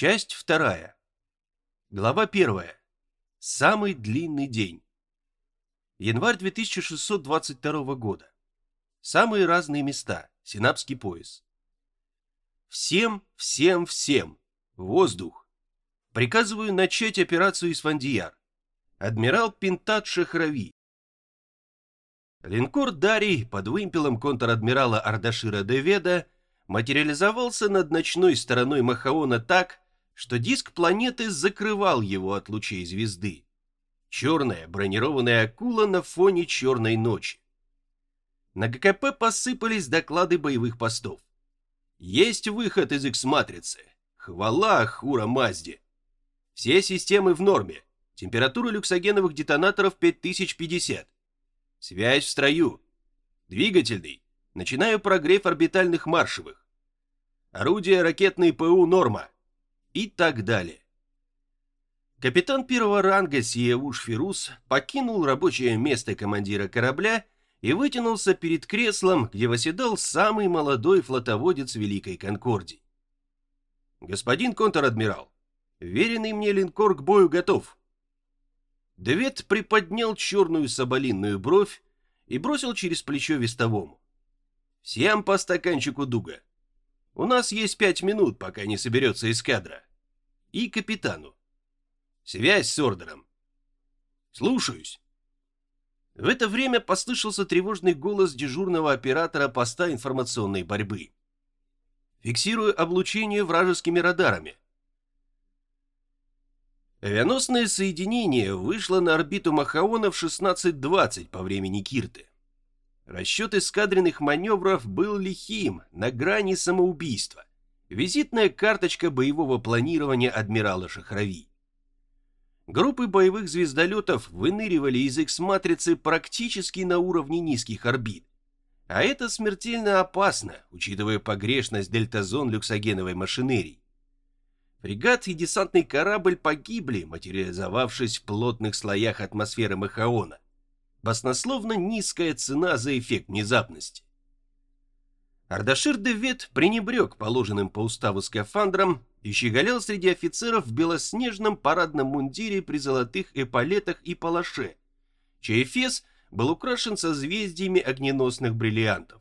Часть вторая. Глава первая. Самый длинный день. Январь 2622 года. Самые разные места. Синапский пояс. Всем, всем, всем. Воздух. Приказываю начать операцию Исфандияр. Адмирал Пинтат Шахрави. Линкор Дарий под вымпелом контр-адмирала Ардашира Деведа материализовался над ночной стороной Махаона так, что диск планеты закрывал его от лучей звезды. Черная бронированная акула на фоне черной ночи. На ГКП посыпались доклады боевых постов. Есть выход из X-матрицы. Хвала Хура Мазде. Все системы в норме. Температура люксогеновых детонаторов 5050. Связь в строю. Двигательный. Начинаю прогрев орбитальных маршевых. Орудие ракетной ПУ «Норма» и так далее. Капитан первого ранга Сиевуш Фирус покинул рабочее место командира корабля и вытянулся перед креслом, где восседал самый молодой флотоводец Великой Конкордии. «Господин контр-адмирал, веренный мне линкор к бою готов». Девет приподнял черную соболинную бровь и бросил через плечо вестовому. «Всем по стаканчику дуга». У нас есть пять минут, пока не соберется эскадра. И капитану. Связь с ордером. Слушаюсь. В это время послышался тревожный голос дежурного оператора поста информационной борьбы. Фиксирую облучение вражескими радарами. Авианосное соединение вышло на орбиту Махаона в 16.20 по времени Кирты. Расчет эскадренных маневров был лихим, на грани самоубийства. Визитная карточка боевого планирования адмирала Шахрави. Группы боевых звездолетов выныривали из X-матрицы практически на уровне низких орбит. А это смертельно опасно, учитывая погрешность дельтазон люксогеновой машинерии. Фрегат и десантный корабль погибли, материализовавшись в плотных слоях атмосферы Махаона баснословно низкая цена за эффект внезапности. Ардашир Девет пренебрег положенным по уставу скафандром и щеголял среди офицеров в белоснежном парадном мундире при золотых эполетах и палаше, чей эфес был украшен созвездиями огненосных бриллиантов.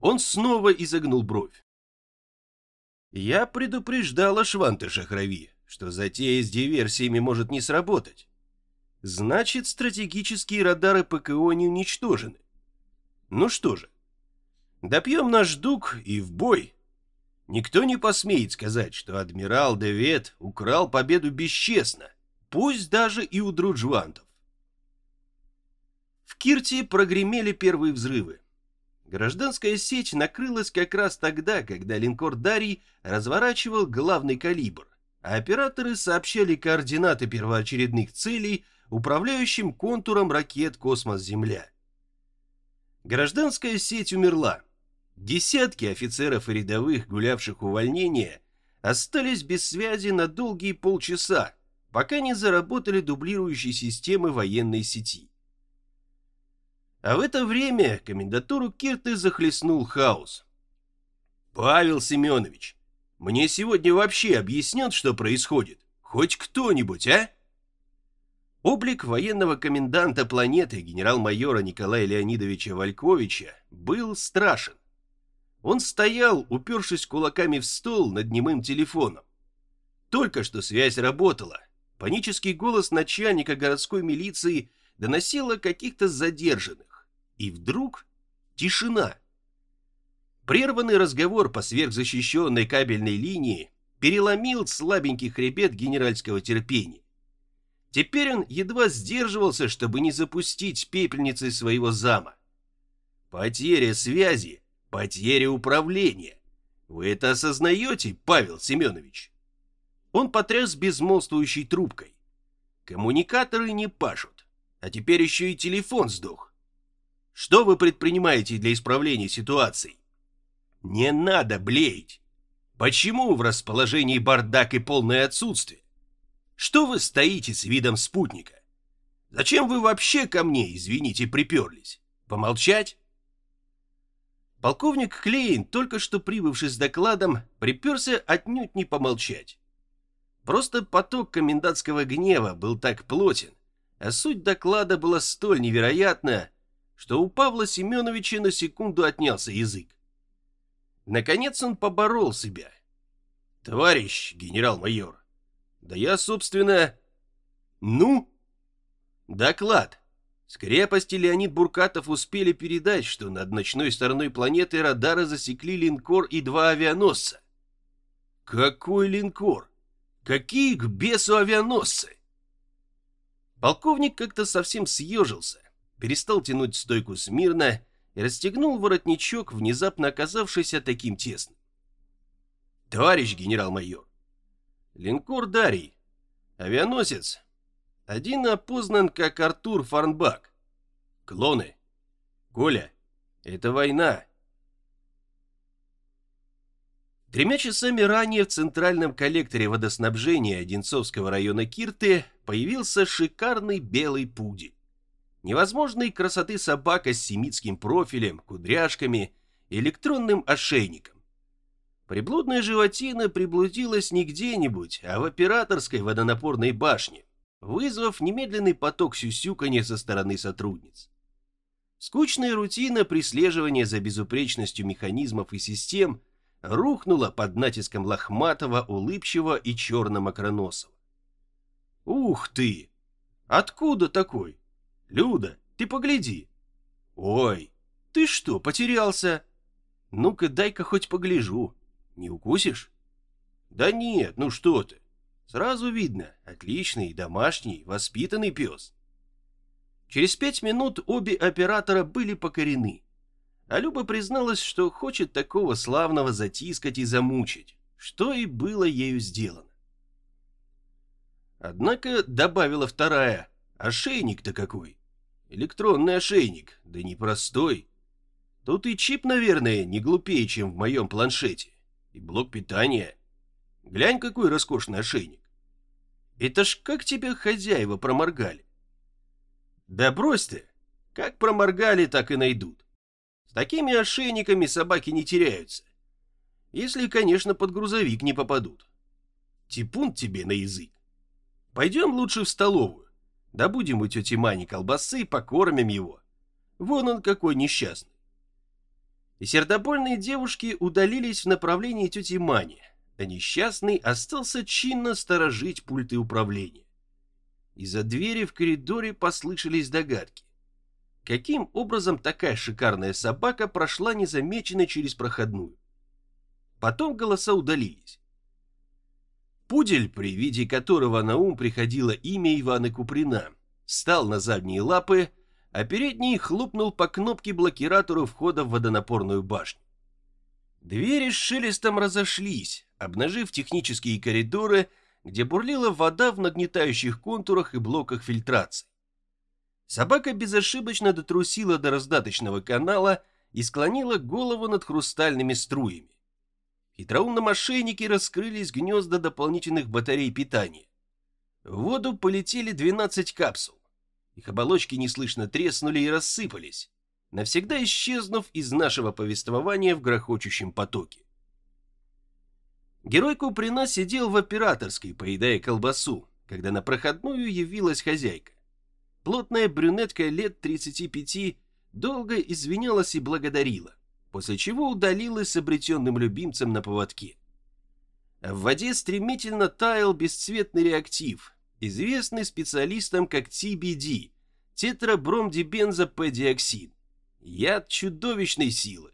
Он снова изогнул бровь. Я предупреждала Шванты Шахрави, что затея с диверсиями может не сработать. Значит, стратегические радары ПКО не уничтожены. Ну что же, допьем наш дуг и в бой. Никто не посмеет сказать, что адмирал Девет украл победу бесчестно, пусть даже и у друджвантов. В Кирте прогремели первые взрывы. Гражданская сеть накрылась как раз тогда, когда линкор Дарий разворачивал главный калибр, а операторы сообщали координаты первоочередных целей управляющим контуром ракет «Космос-Земля». Гражданская сеть умерла. Десятки офицеров и рядовых, гулявших увольнения, остались без связи на долгие полчаса, пока не заработали дублирующие системы военной сети. А в это время комендатуру Кирты захлестнул хаос. «Павел Семенович, мне сегодня вообще объяснят, что происходит? Хоть кто-нибудь, а?» Облик военного коменданта планеты генерал-майора Николая Леонидовича Вальковича был страшен. Он стоял, упершись кулаками в стол над немым телефоном. Только что связь работала. Панический голос начальника городской милиции доносил о каких-то задержанных. И вдруг тишина. Прерванный разговор по сверхзащищенной кабельной линии переломил слабенький хребет генеральского терпения. Теперь он едва сдерживался, чтобы не запустить пепельницей своего зама. Потеря связи, потеря управления. Вы это осознаете, Павел Семенович? Он потряс безмолвствующей трубкой. Коммуникаторы не пашут, а теперь еще и телефон сдох. Что вы предпринимаете для исправления ситуации? Не надо блеять. Почему в расположении бардак и полное отсутствие? Что вы стоите с видом спутника? Зачем вы вообще ко мне, извините, приперлись? Помолчать? Полковник Клейн, только что прибывший с докладом, приперся отнюдь не помолчать. Просто поток комендантского гнева был так плотен, а суть доклада была столь невероятна, что у Павла Семеновича на секунду отнялся язык. Наконец он поборол себя. «Товарищ генерал-майор, да я, собственно...» «Ну?» «Доклад. С крепости Леонид Буркатов успели передать, что над ночной стороной планеты радары засекли линкор и два авианосца. Какой линкор? Какие к бесу авианосцы? Полковник как-то совсем съежился, перестал тянуть стойку смирно и расстегнул воротничок, внезапно оказавшийся таким тесным. Товарищ генерал-майор, линкор Дарий, авианосец один опознан как Артур Фарнбак. Клоны. Коля, это война. Тремя часами ранее в центральном коллекторе водоснабжения Одинцовского района Кирты появился шикарный белый пудель. Невозможной красоты собака с семитским профилем, кудряшками электронным ошейником. Приблудная животина приблудилась не где-нибудь, а в операторской водонапорной башне вызвав немедленный поток сюсюканья со стороны сотрудниц. Скучная рутина прислеживания за безупречностью механизмов и систем рухнула под натиском лохматого, улыбчивого и черно-макроносого. «Ух ты! Откуда такой? Люда, ты погляди!» «Ой, ты что, потерялся? Ну-ка дай-ка хоть погляжу. Не укусишь?» «Да нет, ну что ты! Сразу видно, отличный, домашний, воспитанный пес. Через пять минут обе оператора были покорены. А Люба призналась, что хочет такого славного затискать и замучить, что и было ею сделано. Однако добавила вторая, ошейник-то какой. Электронный ошейник, да непростой. Тут и чип, наверное, не глупее, чем в моем планшете. И блок питания. Глянь, какой роскошный ошейник. Это ж как тебя хозяева проморгали? Да брось ты, как проморгали, так и найдут. С такими ошейниками собаки не теряются. Если, конечно, под грузовик не попадут. Типун тебе на язык. Пойдем лучше в столовую. Добудем у тети Мани колбасы, покормим его. Вон он какой несчастный. Сердобольные девушки удалились в направлении тети Мани, а несчастный остался чинно сторожить пульты управления. Из-за двери в коридоре послышались догадки. Каким образом такая шикарная собака прошла незамеченной через проходную? Потом голоса удалились. Пудель, при виде которого на ум приходило имя Ивана Куприна, встал на задние лапы, а передний хлопнул по кнопке блокиратора входа в водонапорную башню. Двери с шелестом разошлись, обнажив технические коридоры, где бурлила вода в нагнетающих контурах и блоках фильтрации. Собака безошибочно дотрусила до раздаточного канала и склонила голову над хрустальными струями. В хитроумном ошейнике раскрылись гнезда дополнительных батарей питания. В воду полетели 12 капсул. Их оболочки неслышно треснули и рассыпались, навсегда исчезнув из нашего повествования в грохочущем потоке. Герой Куприна сидел в операторской, поедая колбасу, когда на проходную явилась хозяйка. Плотная брюнетка лет 35 долго извинялась и благодарила, после чего удалилась с обретенным любимцем на поводке. в воде стремительно таял бесцветный реактив, известный специалистам как TBD – тетрабромдибензопедиоксин. Яд чудовищной силы.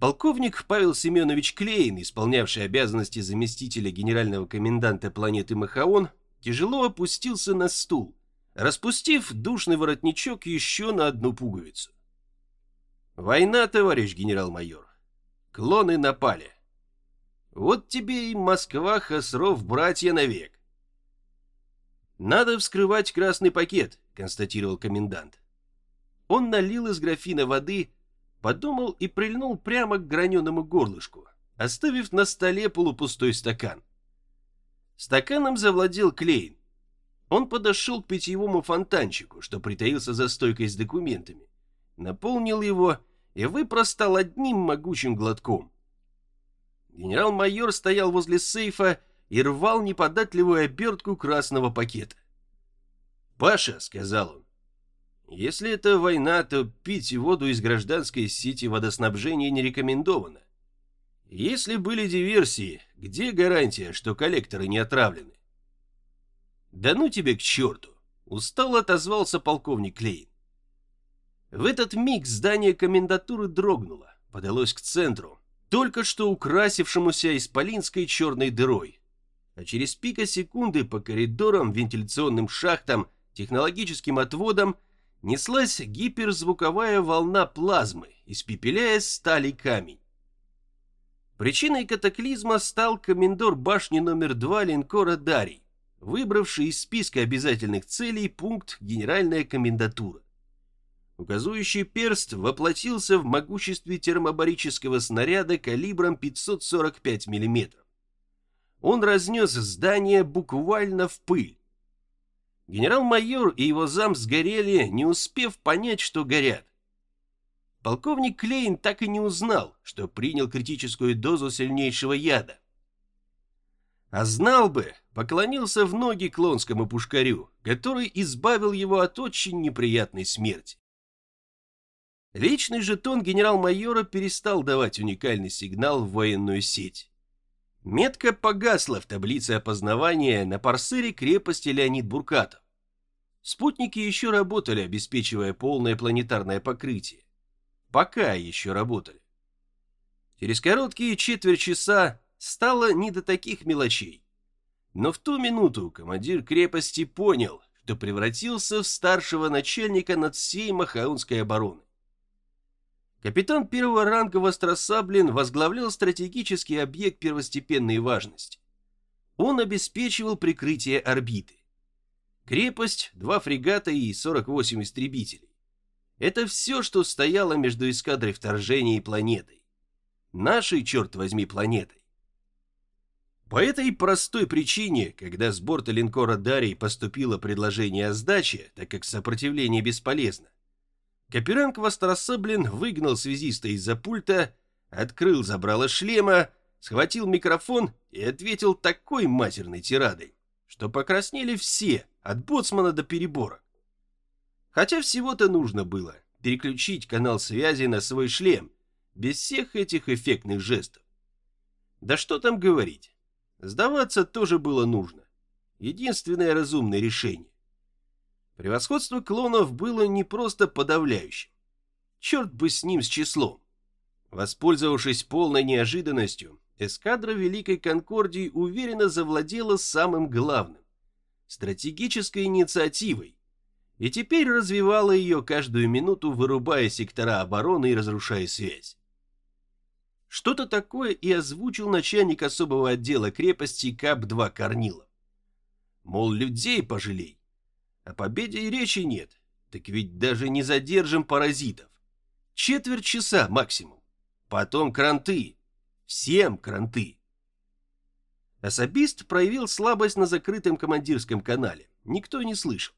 Полковник Павел Семенович Клейн, исполнявший обязанности заместителя генерального коменданта планеты Махаон, тяжело опустился на стул, распустив душный воротничок еще на одну пуговицу. «Война, товарищ генерал-майор. Клоны напали. Вот тебе и Москва, Хасров, братья навек. «Надо вскрывать красный пакет», — констатировал комендант. Он налил из графина воды, подумал и прильнул прямо к граненому горлышку, оставив на столе полупустой стакан. Стаканом завладел Клейн. Он подошел к питьевому фонтанчику, что притаился за стойкой с документами, наполнил его и выпростал одним могучим глотком. Генерал-майор стоял возле сейфа и рвал неподатливую обертку красного пакета. «Паша», — сказал он, — «если это война, то пить воду из гражданской сети водоснабжения не рекомендовано. Если были диверсии, где гарантия, что коллекторы не отравлены?» «Да ну тебе к черту!» — устало отозвался полковник Клейн. В этот миг здание комендатуры дрогнуло, подалось к центру, только что украсившемуся исполинской черной дырой. А через пика секунды по коридорам, вентиляционным шахтам, технологическим отводам неслась гиперзвуковая волна плазмы, испепеляя стали камень. Причиной катаклизма стал комендор башни номер два линкора Дарий, выбравший из списка обязательных целей пункт Генеральная комендатура. Указующий перст воплотился в могуществе термобарического снаряда калибром 545 мм. Он разнес здание буквально в пыль. Генерал-майор и его зам сгорели, не успев понять, что горят. Полковник Клейн так и не узнал, что принял критическую дозу сильнейшего яда. А знал бы, поклонился в ноги клонскому пушкарю, который избавил его от очень неприятной смерти. Личный жетон генерал-майора перестал давать уникальный сигнал в военную сеть. Метка погасла в таблице опознавания на парсере крепости Леонид Буркатов. Спутники еще работали, обеспечивая полное планетарное покрытие. Пока еще работали. Через короткие четверть часа стало не до таких мелочей. Но в ту минуту командир крепости понял, что превратился в старшего начальника над всей Махаунской обороны. Капитан первого ранга Востросаблин возглавлял стратегический объект первостепенной важности. Он обеспечивал прикрытие орбиты. Крепость, два фрегата и 48 истребителей. Это все, что стояло между эскадрой вторжения и планетой. Нашей, черт возьми, планетой. По этой простой причине, когда с борта линкора Дарий поступило предложение о сдаче, так как сопротивление бесполезно, Каперанг Вострособлин выгнал связиста из-за пульта, открыл забрало шлема, схватил микрофон и ответил такой матерной тирадой, что покраснели все, от боцмана до перебора. Хотя всего-то нужно было переключить канал связи на свой шлем, без всех этих эффектных жестов. Да что там говорить, сдаваться тоже было нужно. Единственное разумное решение. Превосходство клонов было не просто подавляющим. Черт бы с ним с числом. Воспользовавшись полной неожиданностью, эскадра Великой Конкордии уверенно завладела самым главным – стратегической инициативой, и теперь развивала ее каждую минуту, вырубая сектора обороны и разрушая связь. Что-то такое и озвучил начальник особого отдела крепости КАП-2 Корнилов. Мол, людей пожалей, о победе и речи нет. Так ведь даже не задержим паразитов. Четверть часа максимум. Потом кранты. Всем кранты. Особист проявил слабость на закрытом командирском канале. Никто не слышал.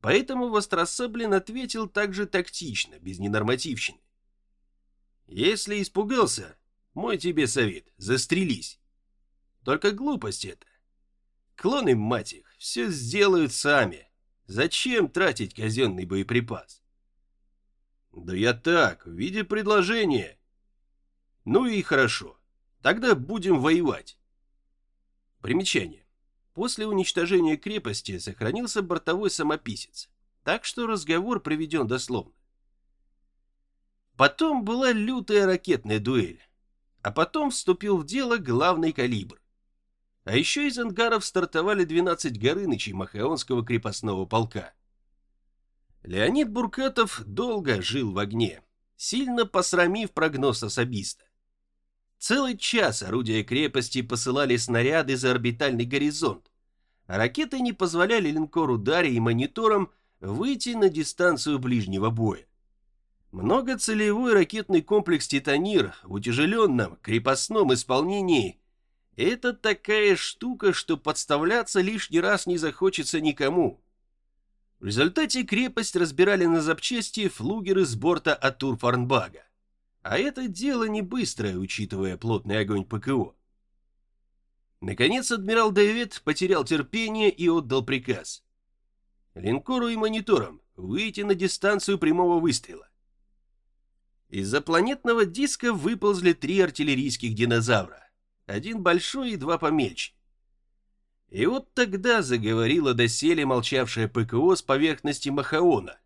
Поэтому Вострособлин ответил также тактично, без ненормативщины. Если испугался, мой тебе совет, застрелись. Только глупость это. Клоны, мать их, все сделают сами. Зачем тратить казенный боеприпас? Да я так, в виде предложения. Ну и хорошо. Тогда будем воевать. Примечание. После уничтожения крепости сохранился бортовой самописец, так что разговор приведен дословно. Потом была лютая ракетная дуэль, а потом вступил в дело главный калибр. А еще из ангаров стартовали 12 горынычей Махаонского крепостного полка. Леонид Буркатов долго жил в огне, сильно посрамив прогноз особиста. Целый час орудия крепости посылали снаряды за орбитальный горизонт, а ракеты не позволяли линкору Дарья и мониторам выйти на дистанцию ближнего боя. Многоцелевой ракетный комплекс «Титанир» в утяжеленном крепостном исполнении это такая штука, что подставляться лишний раз не захочется никому. В результате крепость разбирали на запчасти флугеры с борта Атур Фарнбага. А это дело не быстрое, учитывая плотный огонь ПКО. Наконец адмирал Дэвид потерял терпение и отдал приказ. Линкору и мониторам выйти на дистанцию прямого выстрела. Из-за планетного диска выползли три артиллерийских динозавра. Один большой и два помельче. И вот тогда заговорила доселе молчавшая ПКО с поверхности Махаона.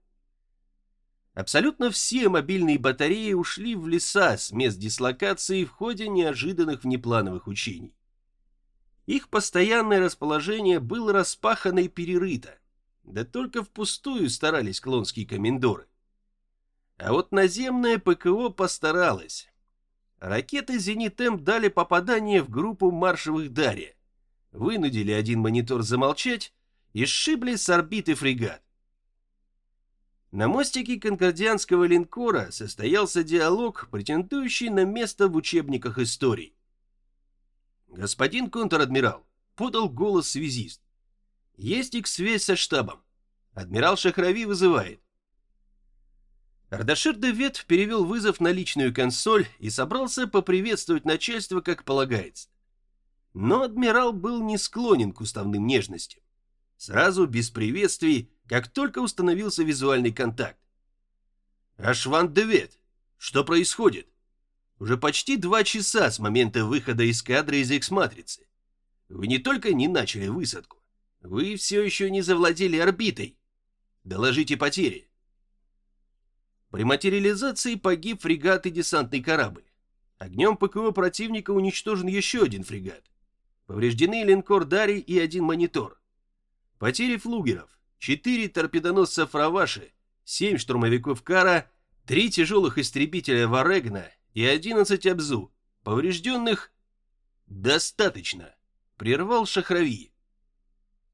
Абсолютно все мобильные батареи ушли в леса с мест дислокации в ходе неожиданных внеплановых учений. Их постоянное расположение было распахано и перерыто, да только впустую старались клонские комендоры. А вот наземное ПКО постаралось. Ракеты «Зенит-М» дали попадание в группу маршевых «Дарья», вынудили один монитор замолчать и сшибли с орбиты фрегат. На мостике конкордианского линкора состоялся диалог, претендующий на место в учебниках истории. «Господин контр-адмирал», — подал голос связист. «Есть X-связь со штабом. Адмирал Шахрави вызывает». Ардашир Девет перевел вызов на личную консоль и собрался поприветствовать начальство, как полагается. Но адмирал был не склонен к уставным нежностям. Сразу, без приветствий, как только установился визуальный контакт. «Ашван Девет, что происходит? Уже почти два часа с момента выхода из кадра из X-матрицы. Вы не только не начали высадку, вы все еще не завладели орбитой. Доложите потери». При материализации погиб фрегат и десантный корабль. Огнем ПКО противника уничтожен еще один фрегат. Повреждены линкор Дарий и один монитор. Потери флугеров. Четыре торпедоносца Фраваши, семь штурмовиков Кара, три тяжелых истребителя Варегна и одиннадцать Абзу. Поврежденных достаточно, прервал Шахрави.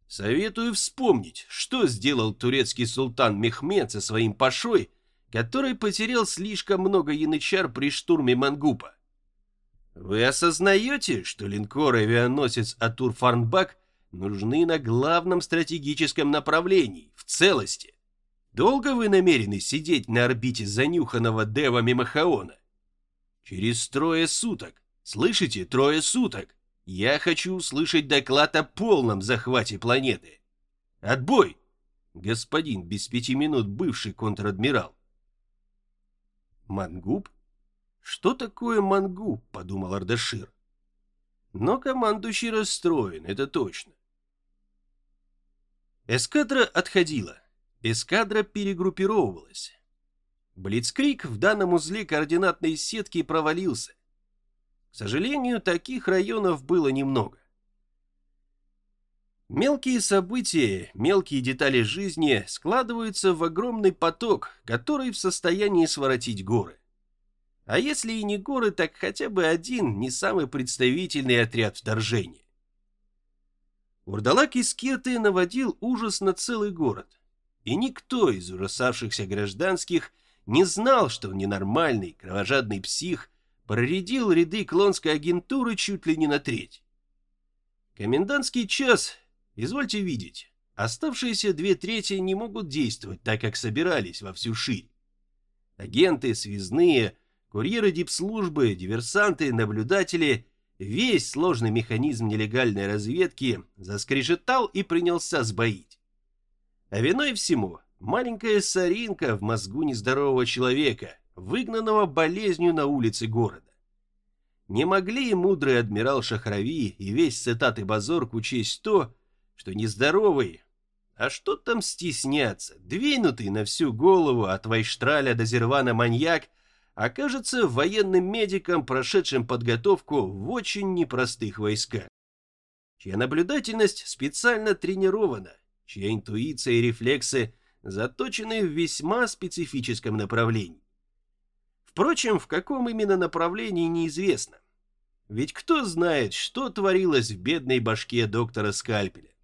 Советую вспомнить, что сделал турецкий султан Мехмед со своим пашой, который потерял слишком много янычар при штурме Мангупа. Вы осознаете, что линкор-авианосец Атур Фарнбак нужны на главном стратегическом направлении, в целости? Долго вы намерены сидеть на орбите занюханного Дева Мимахаона? Через трое суток, слышите, трое суток, я хочу услышать доклад о полном захвате планеты. Отбой! Господин без пяти минут бывший контр-адмирал. Мангуб? «Что такое мангу?» – подумал Ардашир. Но командующий расстроен, это точно. Эскадра отходила. Эскадра перегруппировывалась. Блицкрик в данном узле координатной сетки провалился. К сожалению, таких районов было немного. Мелкие события, мелкие детали жизни складываются в огромный поток, который в состоянии своротить горы. А если и не горы, так хотя бы один, не самый представительный отряд вторжения. Урдалак из Кирты наводил ужас на целый город. И никто из ужасавшихся гражданских не знал, что ненормальный, кровожадный псих проредил ряды клонской агентуры чуть ли не на треть. Комендантский час, извольте видеть, оставшиеся две трети не могут действовать так, как собирались во всю ширь. Агенты, связные, Курьеры дипслужбы, диверсанты, наблюдатели, весь сложный механизм нелегальной разведки заскрежетал и принялся сбоить. А виной всему маленькая соринка в мозгу нездорового человека, выгнанного болезнью на улице города. Не могли мудрый адмирал Шахрави и весь цитаты Базорк учесть то, что нездоровый, а что там стесняться, двинутый на всю голову от Вайштраля до Зервана маньяк окажется военным медиком, прошедшим подготовку в очень непростых войсках, чья наблюдательность специально тренирована, чья интуиция и рефлексы заточены в весьма специфическом направлении. Впрочем, в каком именно направлении неизвестно. Ведь кто знает, что творилось в бедной башке доктора Скальпеля.